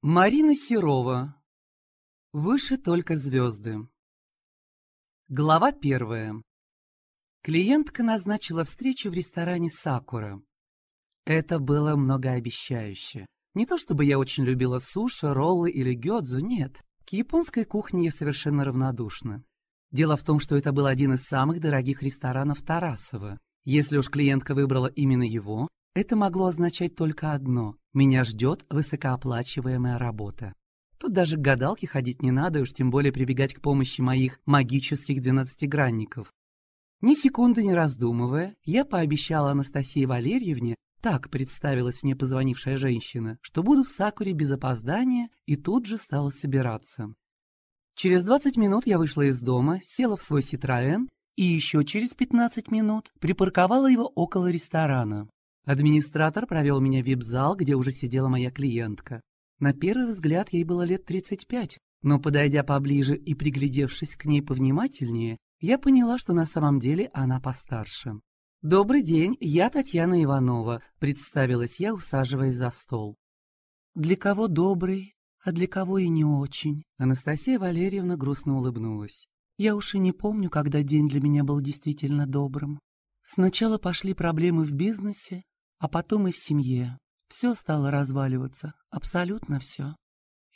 Марина Серова. Выше только звезды. Глава первая. Клиентка назначила встречу в ресторане «Сакура». Это было многообещающе. Не то чтобы я очень любила суши, роллы или гёдзу, нет. К японской кухне я совершенно равнодушна. Дело в том, что это был один из самых дорогих ресторанов Тарасова. Если уж клиентка выбрала именно его, это могло означать только одно – меня ждет высокооплачиваемая работа. Тут даже к гадалке ходить не надо, уж тем более прибегать к помощи моих магических двенадцатигранников. Ни секунды не раздумывая, я пообещала Анастасии Валерьевне, так представилась мне позвонившая женщина, что буду в Сакуре без опоздания и тут же стала собираться. Через 20 минут я вышла из дома, села в свой Ситроэн и еще через 15 минут припарковала его около ресторана. Администратор провел меня в вип-зал, где уже сидела моя клиентка. На первый взгляд ей было лет 35, но, подойдя поближе и приглядевшись к ней повнимательнее, я поняла, что на самом деле она постарше. «Добрый день, я Татьяна Иванова», — представилась я, усаживаясь за стол. «Для кого добрый, а для кого и не очень?» Анастасия Валерьевна грустно улыбнулась. «Я уж и не помню, когда день для меня был действительно добрым. Сначала пошли проблемы в бизнесе, а потом и в семье. Все стало разваливаться, абсолютно все.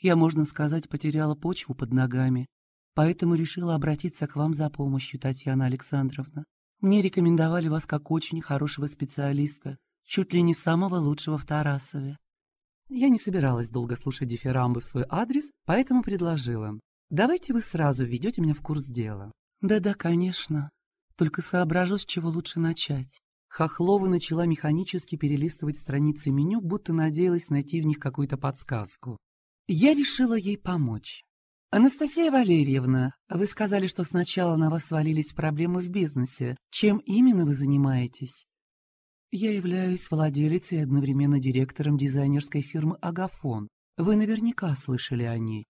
Я, можно сказать, потеряла почву под ногами, поэтому решила обратиться к вам за помощью, Татьяна Александровна. Мне рекомендовали вас как очень хорошего специалиста, чуть ли не самого лучшего в Тарасове. Я не собиралась долго слушать дифирамбы в свой адрес, поэтому предложила. Давайте вы сразу введете меня в курс дела. Да-да, конечно. Только соображу, с чего лучше начать. Хохлова начала механически перелистывать страницы меню, будто надеялась найти в них какую-то подсказку. Я решила ей помочь. «Анастасия Валерьевна, вы сказали, что сначала на вас свалились проблемы в бизнесе. Чем именно вы занимаетесь?» «Я являюсь владелицей и одновременно директором дизайнерской фирмы «Агафон». Вы наверняка слышали о ней».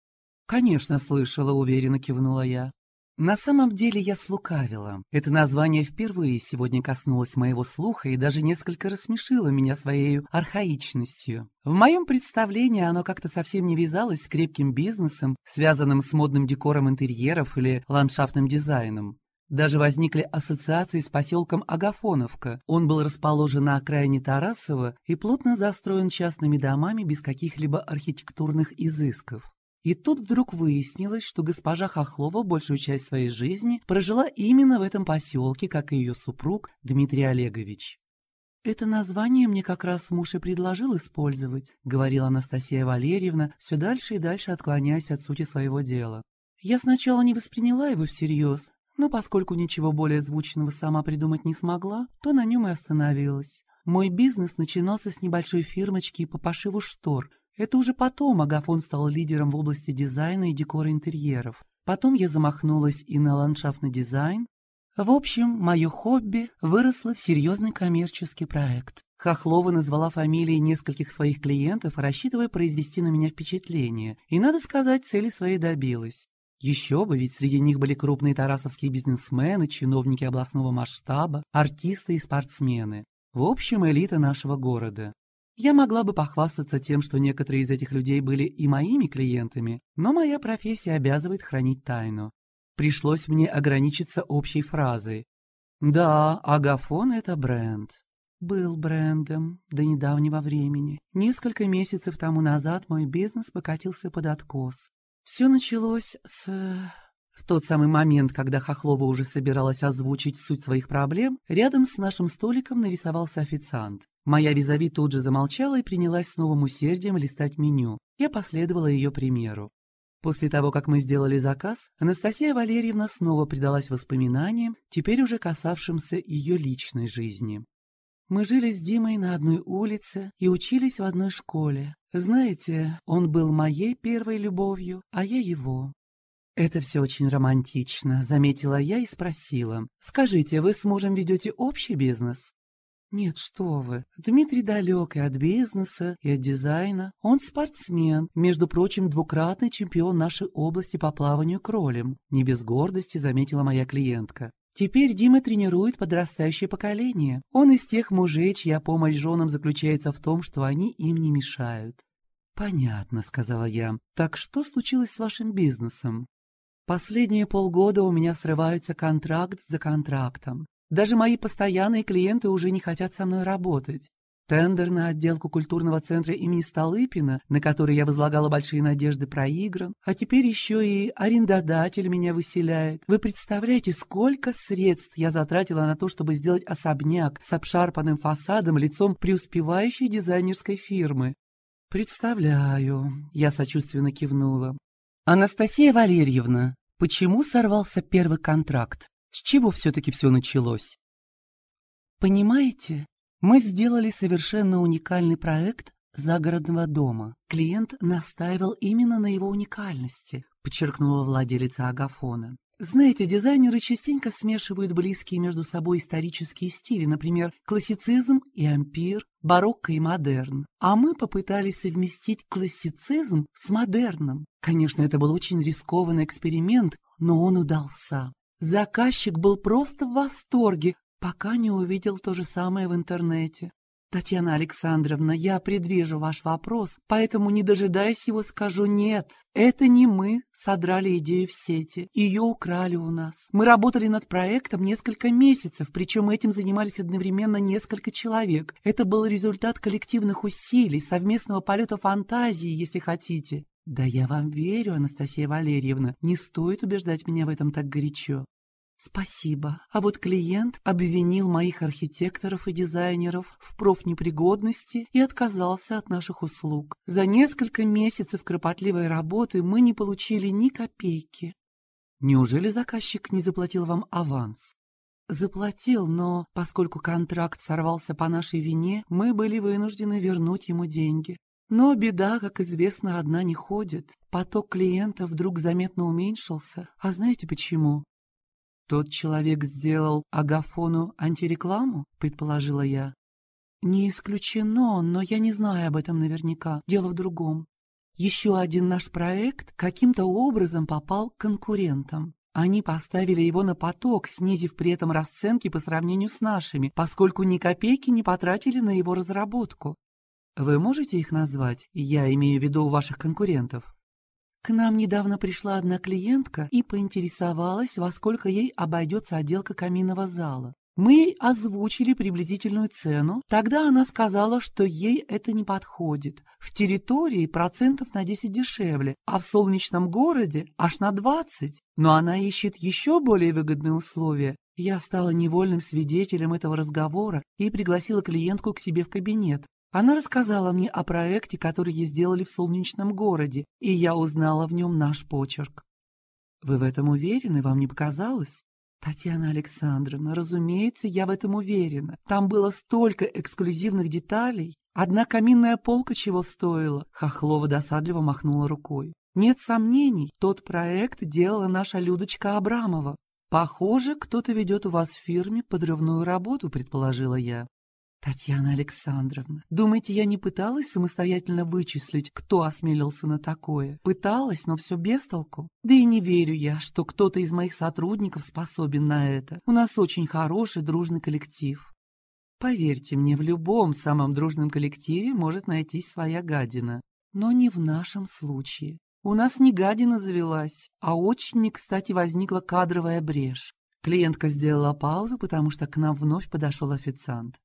«Конечно, слышала», — уверенно кивнула я. На самом деле я слукавила. Это название впервые сегодня коснулось моего слуха и даже несколько рассмешило меня своей архаичностью. В моем представлении оно как-то совсем не вязалось с крепким бизнесом, связанным с модным декором интерьеров или ландшафтным дизайном. Даже возникли ассоциации с поселком Агафоновка. Он был расположен на окраине Тарасова и плотно застроен частными домами без каких-либо архитектурных изысков. И тут вдруг выяснилось, что госпожа Хохлова большую часть своей жизни прожила именно в этом поселке, как и ее супруг Дмитрий Олегович. «Это название мне как раз муж и предложил использовать», — говорила Анастасия Валерьевна, все дальше и дальше отклоняясь от сути своего дела. «Я сначала не восприняла его всерьез, но поскольку ничего более звучного сама придумать не смогла, то на нем и остановилась. Мой бизнес начинался с небольшой фирмочки по пошиву штор — это уже потом Агафон стал лидером в области дизайна и декора интерьеров. Потом я замахнулась и на ландшафтный дизайн. В общем, мое хобби выросло в серьезный коммерческий проект. Хохлова назвала фамилии нескольких своих клиентов, рассчитывая произвести на меня впечатление. И, надо сказать, цели своей добилась. Еще бы, ведь среди них были крупные тарасовские бизнесмены, чиновники областного масштаба, артисты и спортсмены. В общем, элита нашего города. Я могла бы похвастаться тем, что некоторые из этих людей были и моими клиентами, но моя профессия обязывает хранить тайну. Пришлось мне ограничиться общей фразой. Да, Агафон — это бренд. Был брендом до недавнего времени. Несколько месяцев тому назад мой бизнес покатился под откос. Все началось с... В тот самый момент, когда Хохлова уже собиралась озвучить суть своих проблем, рядом с нашим столиком нарисовался официант. Моя визави тут же замолчала и принялась с новым усердием листать меню. Я последовала ее примеру. После того, как мы сделали заказ, Анастасия Валерьевна снова предалась воспоминаниям, теперь уже касавшимся ее личной жизни. Мы жили с Димой на одной улице и учились в одной школе. Знаете, он был моей первой любовью, а я его. «Это все очень романтично», — заметила я и спросила. «Скажите, вы с мужем ведете общий бизнес?» «Нет, что вы. Дмитрий далек и от бизнеса, и от дизайна. Он спортсмен, между прочим, двукратный чемпион нашей области по плаванию кролем», — не без гордости заметила моя клиентка. Теперь Дима тренирует подрастающее поколение. Он из тех мужей, чья помощь женам заключается в том, что они им не мешают. «Понятно», — сказала я. «Так что случилось с вашим бизнесом?» «Последние полгода у меня срываются контракт за контрактом. Даже мои постоянные клиенты уже не хотят со мной работать. Тендер на отделку культурного центра имени Столыпина, на который я возлагала большие надежды, проигран, а теперь еще и арендодатель меня выселяет. Вы представляете, сколько средств я затратила на то, чтобы сделать особняк с обшарпанным фасадом лицом преуспевающей дизайнерской фирмы? «Представляю», — я сочувственно кивнула. «Анастасия Валерьевна, почему сорвался первый контракт? С чего все-таки все началось?» «Понимаете, мы сделали совершенно уникальный проект загородного дома. Клиент настаивал именно на его уникальности», — подчеркнула владелица Агафона. Знаете, дизайнеры частенько смешивают близкие между собой исторические стили, например, классицизм и ампир, барокко и модерн. А мы попытались совместить классицизм с модерном. Конечно, это был очень рискованный эксперимент, но он удался. Заказчик был просто в восторге, пока не увидел то же самое в интернете. «Татьяна Александровна, я предвижу ваш вопрос, поэтому, не дожидаясь его, скажу «нет». Это не мы содрали идею в сети, ее украли у нас. Мы работали над проектом несколько месяцев, причем этим занимались одновременно несколько человек. Это был результат коллективных усилий, совместного полета фантазии, если хотите. Да я вам верю, Анастасия Валерьевна, не стоит убеждать меня в этом так горячо. Спасибо. А вот клиент обвинил моих архитекторов и дизайнеров в профнепригодности и отказался от наших услуг. За несколько месяцев кропотливой работы мы не получили ни копейки. Неужели заказчик не заплатил вам аванс? Заплатил, но поскольку контракт сорвался по нашей вине, мы были вынуждены вернуть ему деньги. Но беда, как известно, одна не ходит. Поток клиентов вдруг заметно уменьшился. А знаете почему? «Тот человек сделал Агафону антирекламу?» — предположила я. «Не исключено, но я не знаю об этом наверняка. Дело в другом. Еще один наш проект каким-то образом попал к конкурентам. Они поставили его на поток, снизив при этом расценки по сравнению с нашими, поскольку ни копейки не потратили на его разработку. Вы можете их назвать? Я имею в виду ваших конкурентов. К нам недавно пришла одна клиентка и поинтересовалась, во сколько ей обойдется отделка каминного зала. Мы озвучили приблизительную цену. Тогда она сказала, что ей это не подходит. В территории процентов на 10 дешевле, а в солнечном городе аж на 20. Но она ищет еще более выгодные условия. Я стала невольным свидетелем этого разговора и пригласила клиентку к себе в кабинет. Она рассказала мне о проекте, который ей сделали в солнечном городе, и я узнала в нем наш почерк. Вы в этом уверены? Вам не показалось? Татьяна Александровна, разумеется, я в этом уверена. Там было столько эксклюзивных деталей. Одна каминная полка чего стоила. Хохлова досадливо махнула рукой. Нет сомнений, тот проект делала наша Людочка Абрамова. Похоже, кто-то ведет у вас в фирме подрывную работу, предположила я. «Татьяна Александровна, думаете, я не пыталась самостоятельно вычислить, кто осмелился на такое? Пыталась, но все без толку. Да и не верю я, что кто-то из моих сотрудников способен на это. У нас очень хороший дружный коллектив». Поверьте мне, в любом самом дружном коллективе может найтись своя гадина. Но не в нашем случае. У нас не гадина завелась, а очень не кстати возникла кадровая брешь. Клиентка сделала паузу, потому что к нам вновь подошел официант.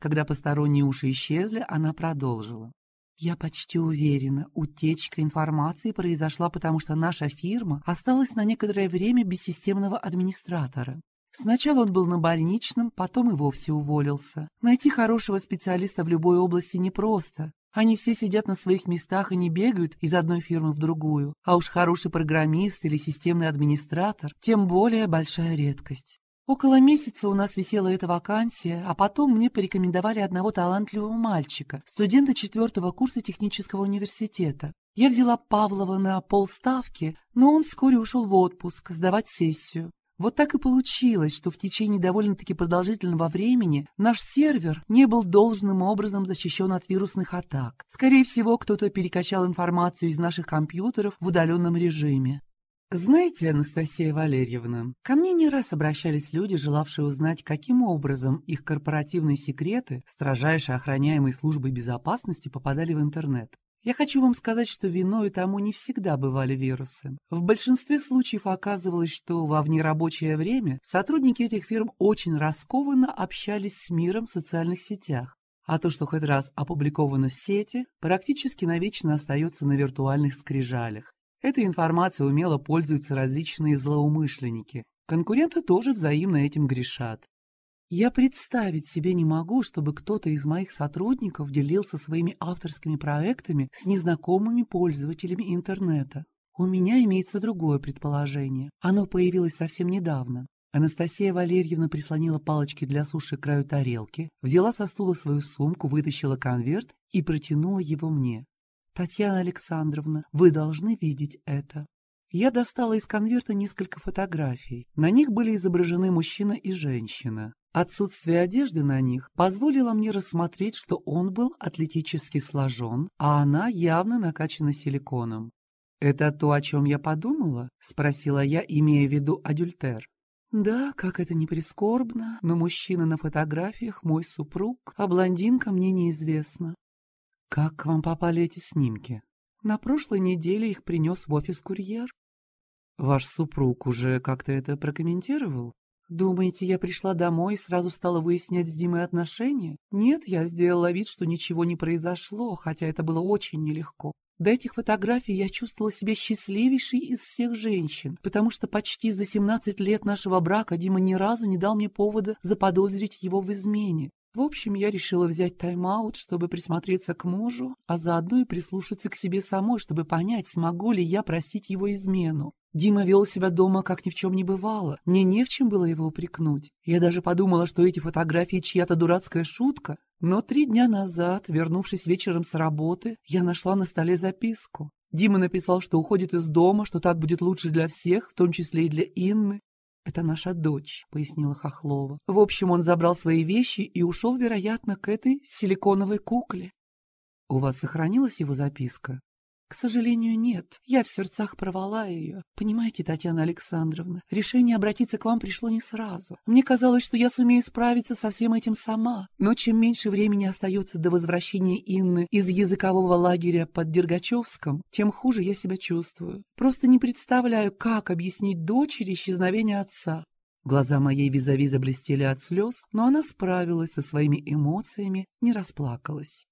Когда посторонние уши исчезли, она продолжила. Я почти уверена, утечка информации произошла, потому что наша фирма осталась на некоторое время без системного администратора. Сначала он был на больничном, потом и вовсе уволился. Найти хорошего специалиста в любой области непросто. Они все сидят на своих местах и не бегают из одной фирмы в другую. А уж хороший программист или системный администратор – тем более большая редкость. Около месяца у нас висела эта вакансия, а потом мне порекомендовали одного талантливого мальчика, студента четвертого курса технического университета. Я взяла Павлова на полставки, но он вскоре ушел в отпуск сдавать сессию. Вот так и получилось, что в течение довольно-таки продолжительного времени наш сервер не был должным образом защищен от вирусных атак. Скорее всего, кто-то перекачал информацию из наших компьютеров в удаленном режиме. Знаете, Анастасия Валерьевна, ко мне не раз обращались люди, желавшие узнать, каким образом их корпоративные секреты, строжайше охраняемые службой безопасности, попадали в интернет. Я хочу вам сказать, что виной тому не всегда бывали вирусы. В большинстве случаев оказывалось, что во внерабочее время сотрудники этих фирм очень раскованно общались с миром в социальных сетях. А то, что хоть раз опубликовано в сети, практически навечно остается на виртуальных скрижалях. Этой информацией умело пользуются различные злоумышленники. Конкуренты тоже взаимно этим грешат. Я представить себе не могу, чтобы кто-то из моих сотрудников делился своими авторскими проектами с незнакомыми пользователями интернета. У меня имеется другое предположение. Оно появилось совсем недавно. Анастасия Валерьевна прислонила палочки для суши к краю тарелки, взяла со стула свою сумку, вытащила конверт и протянула его мне. «Татьяна Александровна, вы должны видеть это». Я достала из конверта несколько фотографий. На них были изображены мужчина и женщина. Отсутствие одежды на них позволило мне рассмотреть, что он был атлетически сложен, а она явно накачана силиконом. «Это то, о чем я подумала?» — спросила я, имея в виду адюльтер. «Да, как это не прискорбно, но мужчина на фотографиях мой супруг, а блондинка мне неизвестна». «Как к вам попали эти снимки?» «На прошлой неделе их принес в офис курьер». «Ваш супруг уже как-то это прокомментировал?» Думаете, я пришла домой и сразу стала выяснять с Димой отношения? Нет, я сделала вид, что ничего не произошло, хотя это было очень нелегко. До этих фотографий я чувствовала себя счастливейшей из всех женщин, потому что почти за 17 лет нашего брака Дима ни разу не дал мне повода заподозрить его в измене. В общем, я решила взять тайм-аут, чтобы присмотреться к мужу, а заодно и прислушаться к себе самой, чтобы понять, смогу ли я простить его измену. Дима вел себя дома, как ни в чем не бывало. Мне не в чем было его упрекнуть. Я даже подумала, что эти фотографии чья-то дурацкая шутка. Но три дня назад, вернувшись вечером с работы, я нашла на столе записку. Дима написал, что уходит из дома, что так будет лучше для всех, в том числе и для Инны. «Это наша дочь», — пояснила Хохлова. «В общем, он забрал свои вещи и ушел, вероятно, к этой силиконовой кукле». «У вас сохранилась его записка?» К сожалению, нет. Я в сердцах провала ее. Понимаете, Татьяна Александровна, решение обратиться к вам пришло не сразу. Мне казалось, что я сумею справиться со всем этим сама. Но чем меньше времени остается до возвращения Инны из языкового лагеря под Дергачевском, тем хуже я себя чувствую. Просто не представляю, как объяснить дочери исчезновение отца. Глаза моей визави заблестели от слез, но она справилась со своими эмоциями, не расплакалась.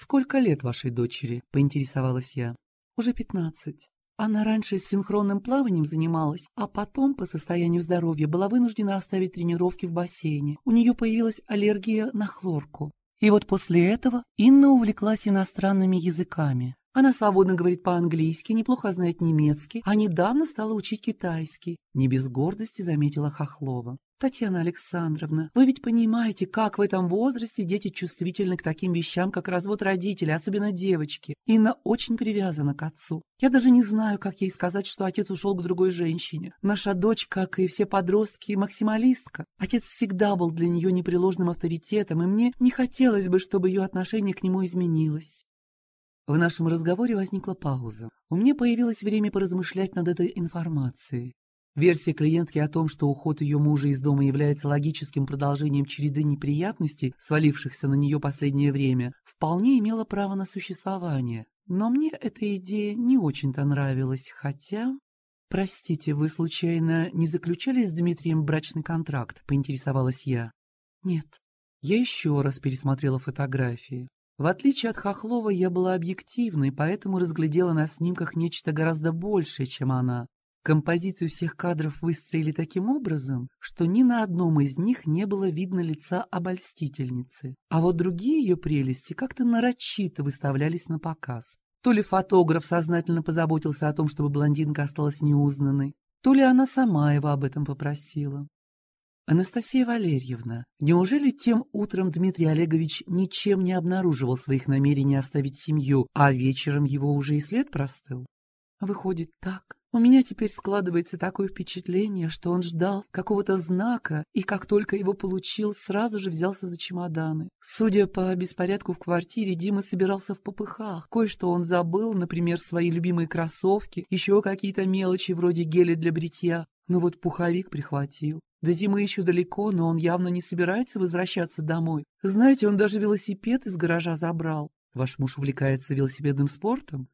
«Сколько лет вашей дочери?» — поинтересовалась я. «Уже пятнадцать. Она раньше с синхронным плаванием занималась, а потом, по состоянию здоровья, была вынуждена оставить тренировки в бассейне. У нее появилась аллергия на хлорку. И вот после этого Инна увлеклась иностранными языками. Она свободно говорит по-английски, неплохо знает немецкий, а недавно стала учить китайский. Не без гордости заметила Хохлова. Татьяна Александровна, вы ведь понимаете, как в этом возрасте дети чувствительны к таким вещам, как развод родителей, особенно девочки. Инна очень привязана к отцу. Я даже не знаю, как ей сказать, что отец ушел к другой женщине. Наша дочь, как и все подростки, максималистка. Отец всегда был для нее непреложным авторитетом, и мне не хотелось бы, чтобы ее отношение к нему изменилось. В нашем разговоре возникла пауза. У меня появилось время поразмышлять над этой информацией. Версия клиентки о том, что уход ее мужа из дома является логическим продолжением череды неприятностей, свалившихся на нее последнее время, вполне имела право на существование. Но мне эта идея не очень-то нравилась, хотя... «Простите, вы, случайно, не заключали с Дмитрием брачный контракт?» — поинтересовалась я. «Нет». Я еще раз пересмотрела фотографии. В отличие от Хохлова, я была объективной, поэтому разглядела на снимках нечто гораздо большее, чем она. Композицию всех кадров выстроили таким образом, что ни на одном из них не было видно лица обольстительницы, а вот другие ее прелести как-то нарочито выставлялись на показ. То ли фотограф сознательно позаботился о том, чтобы блондинка осталась неузнанной, то ли она сама его об этом попросила. Анастасия Валерьевна, неужели тем утром Дмитрий Олегович ничем не обнаруживал своих намерений оставить семью, а вечером его уже и след простыл? Выходит так. У меня теперь складывается такое впечатление, что он ждал какого-то знака и, как только его получил, сразу же взялся за чемоданы. Судя по беспорядку в квартире, Дима собирался в попыхах. Кое-что он забыл, например, свои любимые кроссовки, еще какие-то мелочи вроде геля для бритья. Но вот пуховик прихватил. До зимы еще далеко, но он явно не собирается возвращаться домой. Знаете, он даже велосипед из гаража забрал. Ваш муж увлекается велосипедным спортом?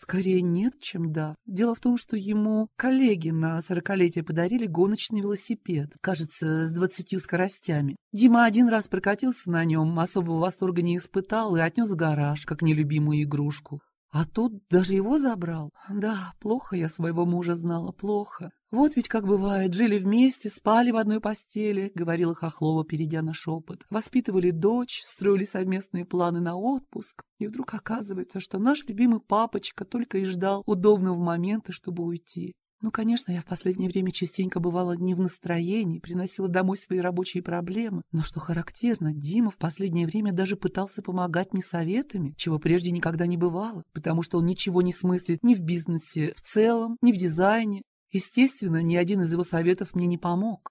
Скорее нет, чем да. Дело в том, что ему коллеги на сорокалетие подарили гоночный велосипед, кажется, с двадцатью скоростями. Дима один раз прокатился на нем, особого восторга не испытал и отнес в гараж, как нелюбимую игрушку. А тут даже его забрал. Да, плохо я своего мужа знала, плохо. Вот ведь как бывает, жили вместе, спали в одной постели, говорила Хохлова, перейдя на шепот. Воспитывали дочь, строили совместные планы на отпуск. И вдруг оказывается, что наш любимый папочка только и ждал удобного момента, чтобы уйти. Ну, конечно, я в последнее время частенько бывала не в настроении, приносила домой свои рабочие проблемы. Но что характерно, Дима в последнее время даже пытался помогать мне советами, чего прежде никогда не бывало, потому что он ничего не смыслит ни в бизнесе в целом, ни в дизайне. Естественно, ни один из его советов мне не помог.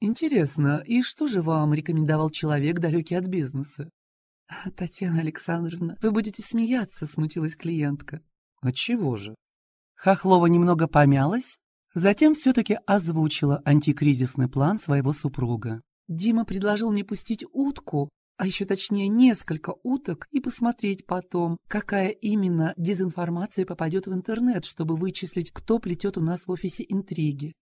Интересно, и что же вам рекомендовал человек, далекий от бизнеса? Татьяна Александровна, вы будете смеяться, смутилась клиентка. Отчего же? Хохлова немного помялась, затем все-таки озвучила антикризисный план своего супруга. Дима предложил мне пустить утку, а еще точнее несколько уток, и посмотреть потом, какая именно дезинформация попадет в интернет, чтобы вычислить, кто плетет у нас в офисе интриги.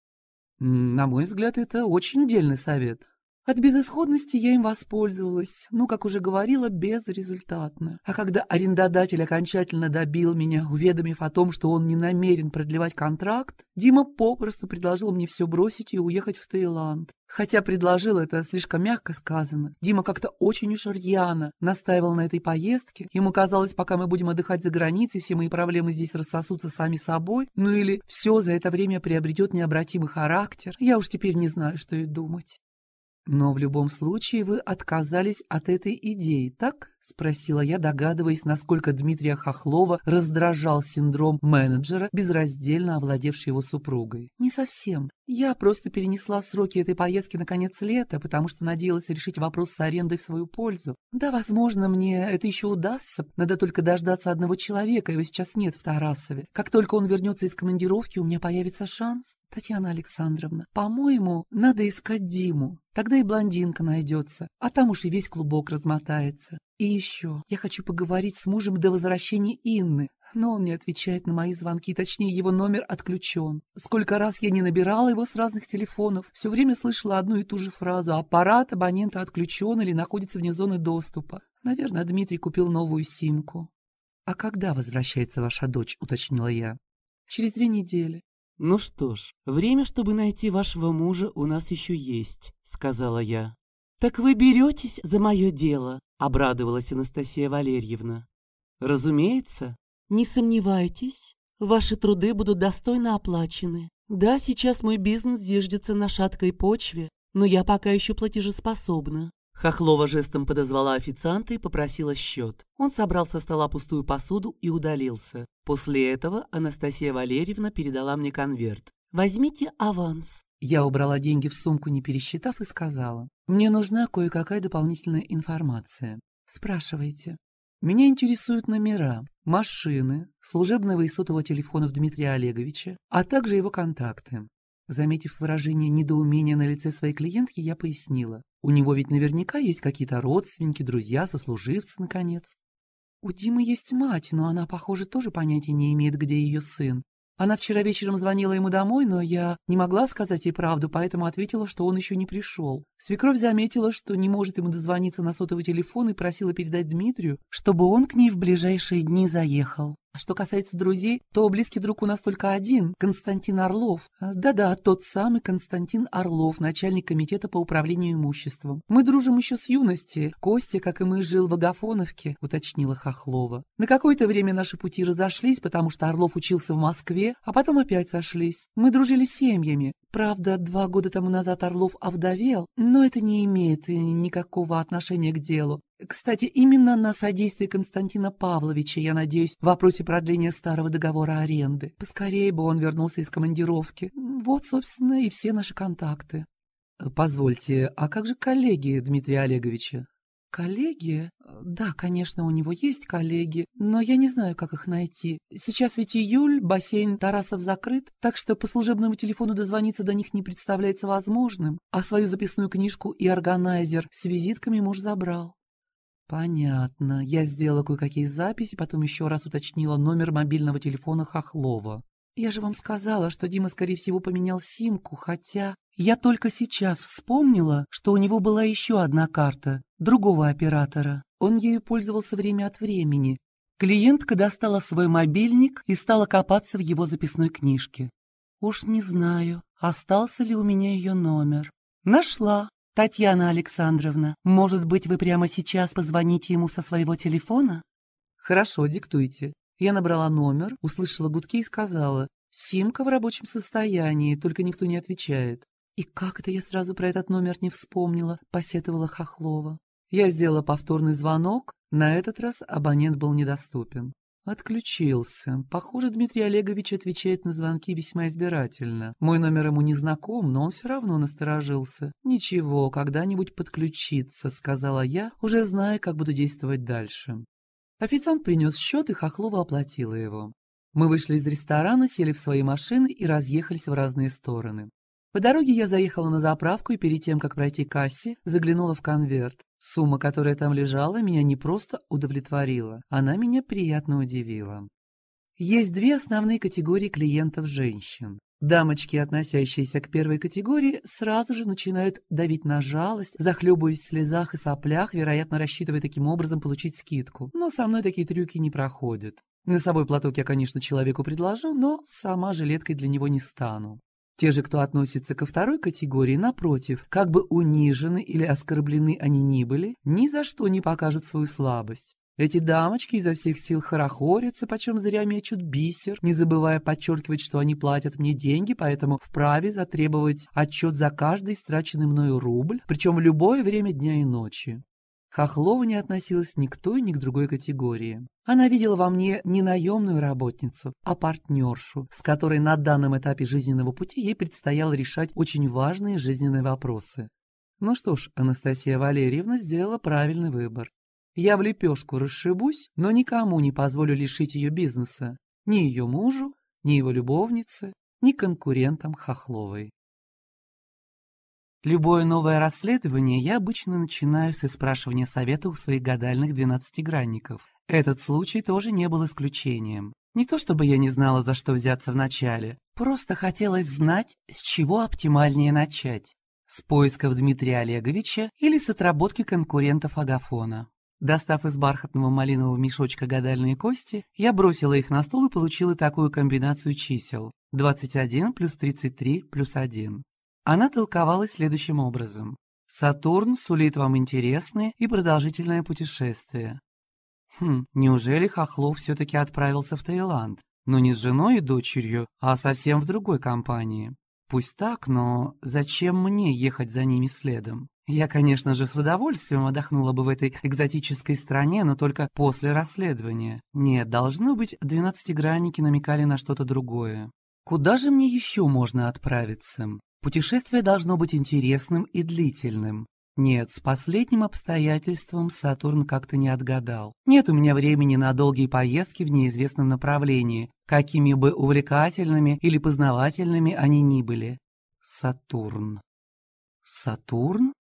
На мой взгляд, это очень дельный совет. От безысходности я им воспользовалась, ну, как уже говорила, безрезультатно. А когда арендодатель окончательно добил меня, уведомив о том, что он не намерен продлевать контракт, Дима попросту предложил мне все бросить и уехать в Таиланд. Хотя предложил это слишком мягко сказано. Дима как-то очень уж рьяно настаивал на этой поездке. Ему казалось, пока мы будем отдыхать за границей, все мои проблемы здесь рассосутся сами собой. Ну или все за это время приобретет необратимый характер. Я уж теперь не знаю, что и думать. Но в любом случае вы отказались от этой идеи, так? — спросила я, догадываясь, насколько Дмитрия Хохлова раздражал синдром менеджера, безраздельно овладевший его супругой. «Не совсем. Я просто перенесла сроки этой поездки на конец лета, потому что надеялась решить вопрос с арендой в свою пользу. Да, возможно, мне это еще удастся. Надо только дождаться одного человека, его сейчас нет в Тарасове. Как только он вернется из командировки, у меня появится шанс. Татьяна Александровна, по-моему, надо искать Диму. Тогда и блондинка найдется, а там уж и весь клубок размотается. И еще, я хочу поговорить с мужем до возвращения Инны, но он не отвечает на мои звонки, точнее, его номер отключен. Сколько раз я не набирала его с разных телефонов, все время слышала одну и ту же фразу «аппарат абонента отключен или находится вне зоны доступа». Наверное, Дмитрий купил новую симку. «А когда возвращается ваша дочь?» — уточнила я. «Через две недели». «Ну что ж, время, чтобы найти вашего мужа, у нас еще есть», — сказала я. «Так вы беретесь за мое дело?» — обрадовалась Анастасия Валерьевна. «Разумеется. Не сомневайтесь, ваши труды будут достойно оплачены. Да, сейчас мой бизнес зиждется на шаткой почве, но я пока еще платежеспособна». Хохлова жестом подозвала официанта и попросила счет. Он собрал со стола пустую посуду и удалился. После этого Анастасия Валерьевна передала мне конверт. «Возьмите аванс». Я убрала деньги в сумку, не пересчитав, и сказала. «Мне нужна кое-какая дополнительная информация. Спрашивайте. Меня интересуют номера, машины, служебного и сотового телефонов Дмитрия Олеговича, а также его контакты. Заметив выражение недоумения на лице своей клиентки, я пояснила. У него ведь наверняка есть какие-то родственники, друзья, сослуживцы, наконец. У Димы есть мать, но она, похоже, тоже понятия не имеет, где ее сын. Она вчера вечером звонила ему домой, но я не могла сказать ей правду, поэтому ответила, что он еще не пришел. Свекровь заметила, что не может ему дозвониться на сотовый телефон и просила передать Дмитрию, чтобы он к ней в ближайшие дни заехал. А что касается друзей, то близкий друг у нас только один – Константин Орлов. А, да-да, тот самый Константин Орлов, начальник комитета по управлению имуществом. Мы дружим еще с юности. Костя, как и мы, жил в Агафоновке, уточнила Хохлова. На какое-то время наши пути разошлись, потому что Орлов учился в Москве, а потом опять сошлись. Мы дружили семьями. Правда, два года тому назад Орлов овдовел, но это не имеет никакого отношения к делу. Кстати, именно на содействие Константина Павловича, я надеюсь, в вопросе продления старого договора аренды. Поскорее бы он вернулся из командировки. Вот, собственно, и все наши контакты. Позвольте, а как же коллеги Дмитрия Олеговича? Коллеги? Да, конечно, у него есть коллеги, но я не знаю, как их найти. Сейчас ведь июль, бассейн Тарасов закрыт, так что по служебному телефону дозвониться до них не представляется возможным, а свою записную книжку и органайзер с визитками муж забрал. Понятно. Я сделала кое-какие записи, потом еще раз уточнила номер мобильного телефона Хохлова. Я же вам сказала, что Дима, скорее всего, поменял симку, хотя... Я только сейчас вспомнила, что у него была еще одна карта, другого оператора. Он ею пользовался время от времени. Клиентка достала свой мобильник и стала копаться в его записной книжке. Уж не знаю, остался ли у меня ее номер. Нашла. «Татьяна Александровна, может быть, вы прямо сейчас позвоните ему со своего телефона?» «Хорошо, диктуйте». Я набрала номер, услышала гудки и сказала, «Симка в рабочем состоянии, только никто не отвечает». «И как это я сразу про этот номер не вспомнила?» — посетовала Хохлова. Я сделала повторный звонок, на этот раз абонент был недоступен. Отключился. Похоже, Дмитрий Олегович отвечает на звонки весьма избирательно. Мой номер ему не знаком, но он все равно насторожился. «Ничего, когда-нибудь подключится», — сказала я, уже зная, как буду действовать дальше. Официант принес счет, и Хохлова оплатила его. Мы вышли из ресторана, сели в свои машины и разъехались в разные стороны. По дороге я заехала на заправку и перед тем, как пройти к кассе, заглянула в конверт. Сумма, которая там лежала, меня не просто удовлетворила, она меня приятно удивила. Есть две основные категории клиентов женщин. Дамочки, относящиеся к первой категории, сразу же начинают давить на жалость, захлебываясь в слезах и соплях, вероятно, рассчитывая таким образом получить скидку. Но со мной такие трюки не проходят. Носовой платок я, конечно, человеку предложу, но сама жилеткой для него не стану. Те же, кто относится ко второй категории, напротив, как бы унижены или оскорблены они ни были, ни за что не покажут свою слабость. Эти дамочки изо всех сил хорохорятся, почем зря мечут бисер, не забывая подчеркивать, что они платят мне деньги, поэтому вправе затребовать отчет за каждый истраченный мною рубль, причем в любое время дня и ночи. Хохлова не относилась ни к той, ни к другой категории. Она видела во мне не наемную работницу, а партнершу, с которой на данном этапе жизненного пути ей предстояло решать очень важные жизненные вопросы. Ну что ж, Анастасия Валерьевна сделала правильный выбор. Я в лепешку расшибусь, но никому не позволю лишить ее бизнеса. Ни ее мужу, ни его любовнице, ни конкурентам Хохловой. Любое новое расследование я обычно начинаю с спрашивания совета у своих гадальных двенадцатигранников. Этот случай тоже не был исключением. Не то чтобы я не знала, за что взяться вначале, просто хотелось знать, с чего оптимальнее начать. С поисков Дмитрия Олеговича или с отработки конкурентов Агафона. Достав из бархатного малинового мешочка гадальные кости, я бросила их на стол и получила такую комбинацию чисел. 21 плюс 33 плюс 1. Она толковалась следующим образом. «Сатурн сулит вам интересное и продолжительное путешествие». Хм, неужели Хохлов все-таки отправился в Таиланд? Но не с женой и дочерью, а совсем в другой компании. Пусть так, но зачем мне ехать за ними следом? Я, конечно же, с удовольствием отдохнула бы в этой экзотической стране, но только после расследования. Нет, должно быть, двенадцатигранники намекали на что-то другое. Куда же мне еще можно отправиться? Путешествие должно быть интересным и длительным. Нет, с последним обстоятельством Сатурн как-то не отгадал. Нет у меня времени на долгие поездки в неизвестном направлении, какими бы увлекательными или познавательными они ни были. Сатурн. Сатурн?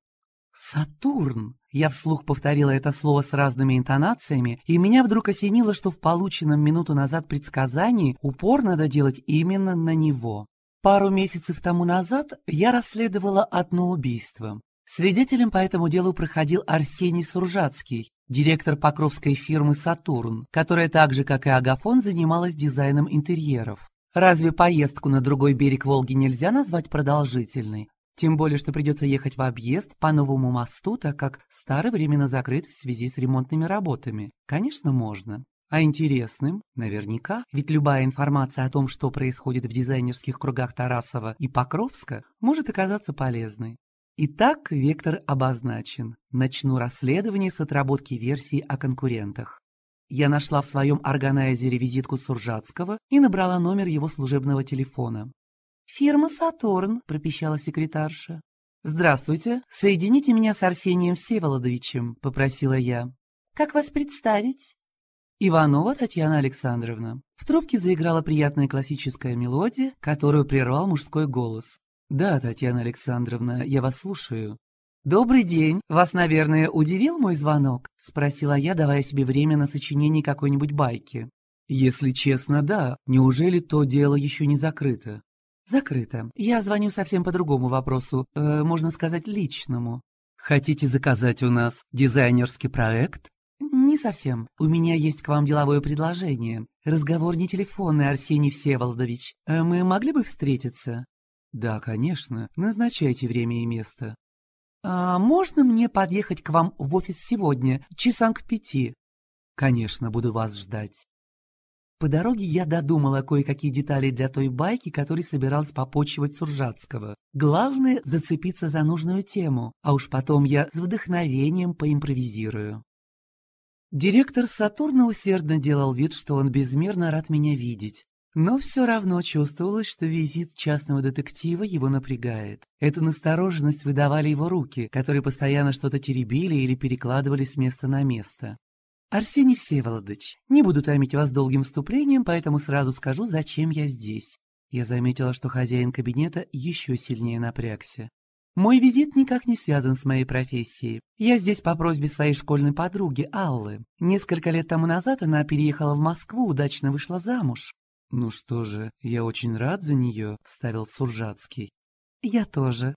Сатурн! Я вслух повторила это слово с разными интонациями, и меня вдруг осенило, что в полученном минуту назад предсказании упор надо делать именно на него. Пару месяцев тому назад я расследовала одно убийство. Свидетелем по этому делу проходил Арсений Суржацкий, директор покровской фирмы «Сатурн», которая так же, как и Агафон, занималась дизайном интерьеров. Разве поездку на другой берег Волги нельзя назвать продолжительной? Тем более, что придется ехать в объезд по новому мосту, так как старый временно закрыт в связи с ремонтными работами. Конечно, можно. А интересным? Наверняка, ведь любая информация о том, что происходит в дизайнерских кругах Тарасова и Покровска, может оказаться полезной. Итак, вектор обозначен. Начну расследование с отработки версии о конкурентах. Я нашла в своем органайзере визитку Суржатского и набрала номер его служебного телефона. «Фирма «Сатурн», — пропищала секретарша. «Здравствуйте, соедините меня с Арсением Всеволодовичем», — попросила я. «Как вас представить?» Иванова Татьяна Александровна. В трубке заиграла приятная классическая мелодия, которую прервал мужской голос. «Да, Татьяна Александровна, я вас слушаю». «Добрый день! Вас, наверное, удивил мой звонок?» — спросила я, давая себе время на сочинение какой-нибудь байки. «Если честно, да. Неужели то дело еще не закрыто?» «Закрыто. Я звоню совсем по другому вопросу, э, можно сказать, личному». «Хотите заказать у нас дизайнерский проект?» «Не совсем. У меня есть к вам деловое предложение. Разговор не телефонный, Арсений Всеволодович. Э, мы могли бы встретиться?» «Да, конечно. Назначайте время и место». «А можно мне подъехать к вам в офис сегодня, часам к пяти?» «Конечно, буду вас ждать». По дороге я додумала кое-какие детали для той байки, которой собиралась попочивать Суржатского. Главное — зацепиться за нужную тему, а уж потом я с вдохновением поимпровизирую. Директор Сатурна усердно делал вид, что он безмерно рад меня видеть. Но все равно чувствовалось, что визит частного детектива его напрягает. Эту настороженность выдавали его руки, которые постоянно что-то теребили или перекладывали с места на место. «Арсений Всеволодович, не буду томить вас долгим вступлением, поэтому сразу скажу, зачем я здесь». Я заметила, что хозяин кабинета еще сильнее напрягся. Мой визит никак не связан с моей профессией. Я здесь по просьбе своей школьной подруги Аллы. Несколько лет тому назад она переехала в Москву, удачно вышла замуж. «Ну что же, я очень рад за нее», — вставил Суржатский. «Я тоже»,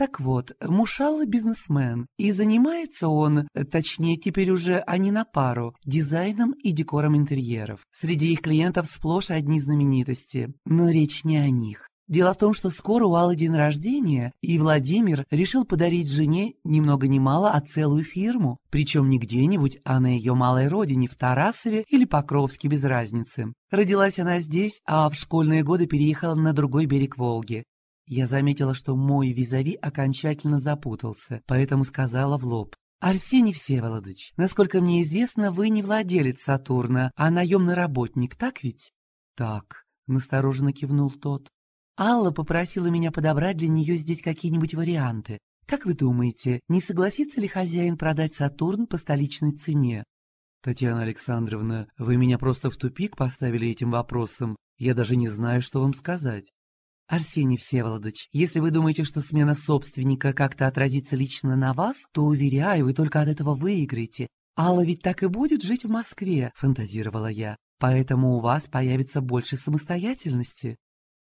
так вот, Мушалла бизнесмен, и занимается он, точнее теперь уже они на пару, дизайном и декором интерьеров. Среди их клиентов сплошь одни знаменитости, но речь не о них. Дело в том, что скоро у Аллы день рождения, и Владимир решил подарить жене ни много ни мало, а целую фирму. Причем не где-нибудь, а на ее малой родине, в Тарасове или Покровске, без разницы. Родилась она здесь, а в школьные годы переехала на другой берег Волги. Я заметила, что мой визави окончательно запутался, поэтому сказала в лоб. «Арсений Всеволодович, насколько мне известно, вы не владелец Сатурна, а наемный работник, так ведь?» «Так», — настороженно кивнул тот. «Алла попросила меня подобрать для нее здесь какие-нибудь варианты. Как вы думаете, не согласится ли хозяин продать Сатурн по столичной цене?» «Татьяна Александровна, вы меня просто в тупик поставили этим вопросом. Я даже не знаю, что вам сказать. Арсений Всеволодович, если вы думаете, что смена собственника как-то отразится лично на вас, то, уверяю, вы только от этого выиграете. Алла ведь так и будет жить в Москве, фантазировала я. Поэтому у вас появится больше самостоятельности.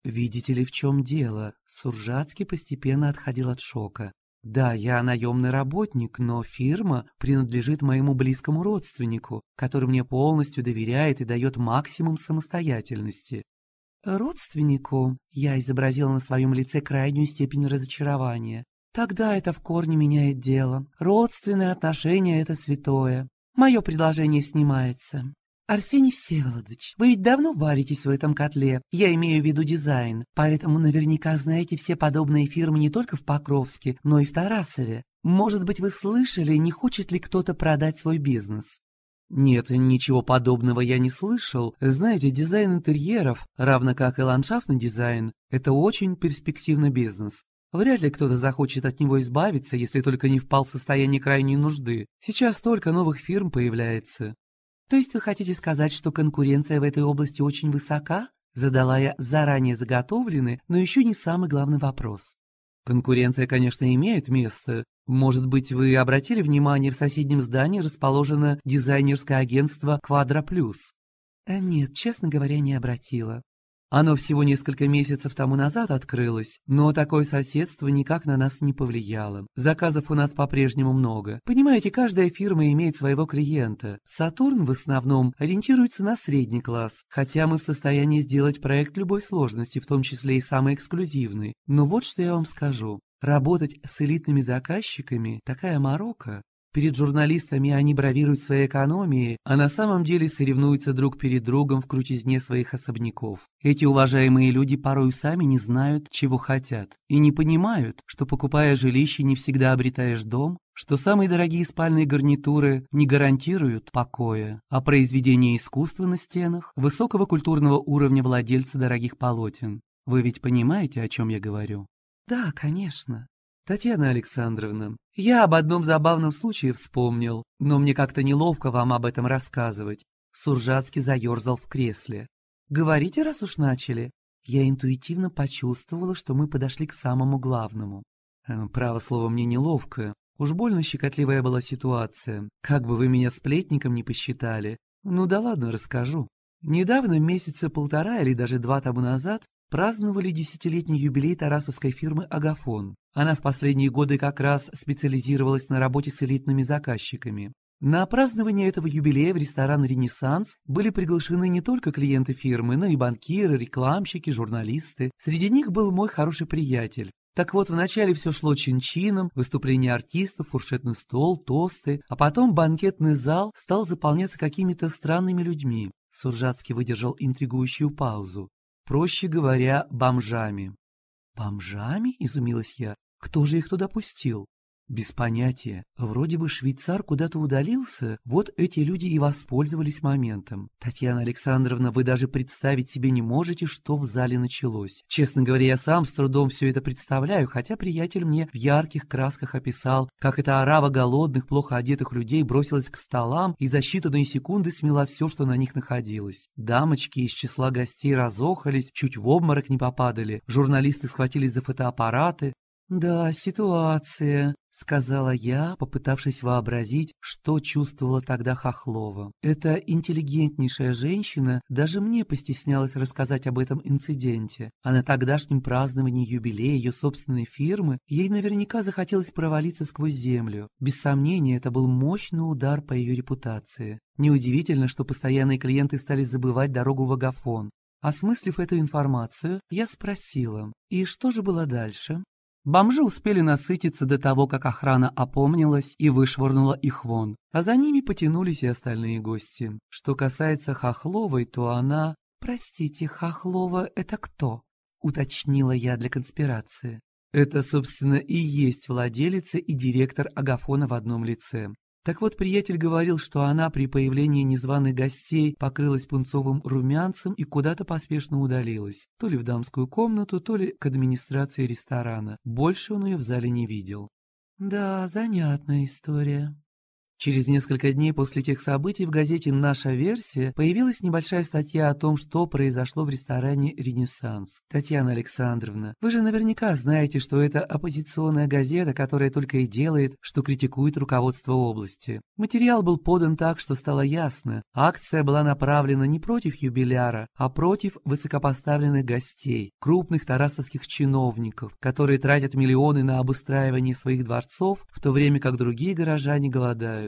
Видите ли, в чем дело? Суржатский постепенно отходил от шока. Да, я наемный работник, но фирма принадлежит моему близкому родственнику, который мне полностью доверяет и дает максимум самостоятельности. Родственнику я изобразила на своем лице крайнюю степень разочарования. Тогда это в корне меняет дело. Родственные отношения — это святое. Мое предложение снимается. Арсений Всеволодович, вы ведь давно варитесь в этом котле, я имею в виду дизайн, поэтому наверняка знаете все подобные фирмы не только в Покровске, но и в Тарасове. Может быть, вы слышали, не хочет ли кто-то продать свой бизнес? Нет, ничего подобного я не слышал. Знаете, дизайн интерьеров, равно как и ландшафтный дизайн, это очень перспективный бизнес. Вряд ли кто-то захочет от него избавиться, если только не впал в состояние крайней нужды. Сейчас столько новых фирм появляется. То есть вы хотите сказать, что конкуренция в этой области очень высока? Задала я заранее заготовленный, но еще не самый главный вопрос. Конкуренция, конечно, имеет место. Может быть, вы обратили внимание, в соседнем здании расположено дизайнерское агентство «Квадро Плюс»? Э, нет, честно говоря, не обратила. Оно всего несколько месяцев тому назад открылось, но такое соседство никак на нас не повлияло. Заказов у нас по-прежнему много. Понимаете, каждая фирма имеет своего клиента. Сатурн в основном ориентируется на средний класс, хотя мы в состоянии сделать проект любой сложности, в том числе и самый эксклюзивный. Но вот что я вам скажу. Работать с элитными заказчиками – такая морока. Перед журналистами они бравируют своей экономией, а на самом деле соревнуются друг перед другом в крутизне своих особняков. Эти уважаемые люди порой сами не знают, чего хотят, и не понимают, что покупая жилище не всегда обретаешь дом, что самые дорогие спальные гарнитуры не гарантируют покоя, а произведения искусства на стенах высокого культурного уровня владельца дорогих полотен. Вы ведь понимаете, о чем я говорю? Да, конечно. «Татьяна Александровна, я об одном забавном случае вспомнил, но мне как-то неловко вам об этом рассказывать». Суржатский заерзал в кресле. «Говорите, раз уж начали». Я интуитивно почувствовала, что мы подошли к самому главному. Э, право слово, мне неловко. Уж больно щекотливая была ситуация. Как бы вы меня сплетником не посчитали. Ну да ладно, расскажу. Недавно, месяца полтора или даже два тому назад, праздновали десятилетний юбилей тарасовской фирмы «Агафон». Она в последние годы как раз специализировалась на работе с элитными заказчиками. На празднование этого юбилея в ресторан «Ренессанс» были приглашены не только клиенты фирмы, но и банкиры, рекламщики, журналисты. Среди них был мой хороший приятель. Так вот, вначале все шло чин-чином, выступления артистов, фуршетный стол, тосты, а потом банкетный зал стал заполняться какими-то странными людьми. Суржатский выдержал интригующую паузу. Проще говоря, бомжами. «Бомжами?» – изумилась я. «Кто же их туда пустил?» Без понятия. Вроде бы швейцар куда-то удалился, вот эти люди и воспользовались моментом. Татьяна Александровна, вы даже представить себе не можете, что в зале началось. Честно говоря, я сам с трудом все это представляю, хотя приятель мне в ярких красках описал, как эта орава голодных, плохо одетых людей бросилась к столам и за считанные секунды смела все, что на них находилось. Дамочки из числа гостей разохались, чуть в обморок не попадали, журналисты схватились за фотоаппараты, «Да, ситуация», — сказала я, попытавшись вообразить, что чувствовала тогда Хохлова. Эта интеллигентнейшая женщина даже мне постеснялась рассказать об этом инциденте. А на тогдашнем праздновании юбилея ее собственной фирмы ей наверняка захотелось провалиться сквозь землю. Без сомнения, это был мощный удар по ее репутации. Неудивительно, что постоянные клиенты стали забывать дорогу в Агафон. Осмыслив эту информацию, я спросила, и что же было дальше? Бомжи успели насытиться до того, как охрана опомнилась и вышвырнула их вон, а за ними потянулись и остальные гости. Что касается Хохловой, то она... «Простите, Хохлова — это кто?» — уточнила я для конспирации. Это, собственно, и есть владелица и директор Агафона в одном лице. Так вот, приятель говорил, что она при появлении незваных гостей покрылась пунцовым румянцем и куда-то поспешно удалилась. То ли в дамскую комнату, то ли к администрации ресторана. Больше он ее в зале не видел. «Да, занятная история», Через несколько дней после тех событий в газете «Наша версия» появилась небольшая статья о том, что произошло в ресторане «Ренессанс». Татьяна Александровна, вы же наверняка знаете, что это оппозиционная газета, которая только и делает, что критикует руководство области. Материал был подан так, что стало ясно. Акция была направлена не против юбиляра, а против высокопоставленных гостей, крупных тарасовских чиновников, которые тратят миллионы на обустраивание своих дворцов, в то время как другие горожане голодают.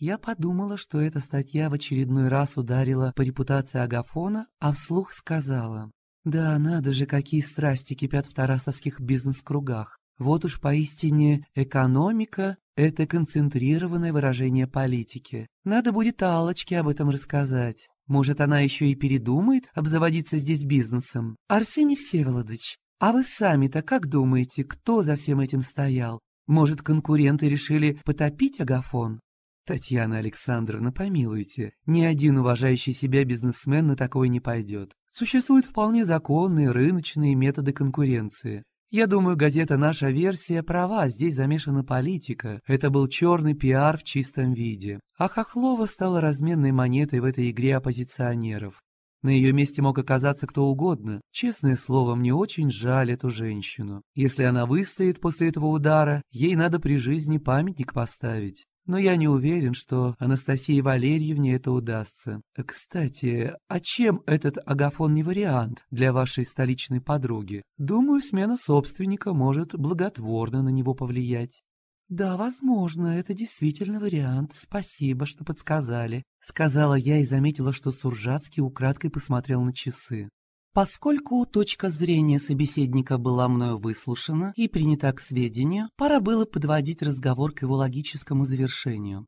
Я подумала, что эта статья в очередной раз ударила по репутации Агафона, а вслух сказала, «Да, надо же, какие страсти кипят в тарасовских бизнес-кругах. Вот уж поистине экономика – это концентрированное выражение политики. Надо будет Аллочке об этом рассказать. Может, она еще и передумает обзаводиться здесь бизнесом? Арсений Всеволодович, а вы сами-то как думаете, кто за всем этим стоял? Может, конкуренты решили потопить Агафон? Татьяна Александровна, помилуйте, ни один уважающий себя бизнесмен на такое не пойдет. Существуют вполне законные рыночные методы конкуренции. Я думаю, газета «Наша версия» права, здесь замешана политика. Это был черный пиар в чистом виде. А Хохлова стала разменной монетой в этой игре оппозиционеров. На ее месте мог оказаться кто угодно. Честное слово, мне очень жаль эту женщину. Если она выстоит после этого удара, ей надо при жизни памятник поставить но я не уверен, что Анастасии Валерьевне это удастся. Кстати, а чем этот агафон не вариант для вашей столичной подруги? Думаю, смена собственника может благотворно на него повлиять. «Да, возможно, это действительно вариант. Спасибо, что подсказали», — сказала я и заметила, что Суржатский украдкой посмотрел на часы. Поскольку точка зрения собеседника была мною выслушана и принята к сведению, пора было подводить разговор к его логическому завершению.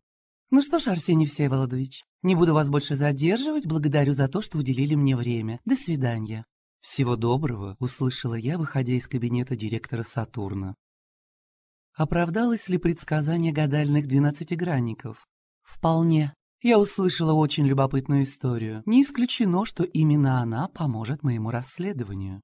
«Ну что ж, Арсений Всеволодович, не буду вас больше задерживать, благодарю за то, что уделили мне время. До свидания». «Всего доброго», — услышала я, выходя из кабинета директора Сатурна. Оправдалось ли предсказание гадальных двенадцатигранников? Вполне. Я услышала очень любопытную историю. Не исключено, что именно она поможет моему расследованию.